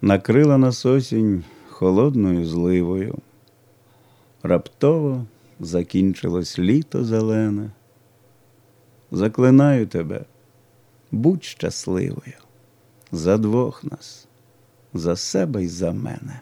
накрила нас осінь холодною зливою. Раптово закінчилось літо зелене. Заклинаю тебе, будь щасливою за двох нас, за себе й за мене.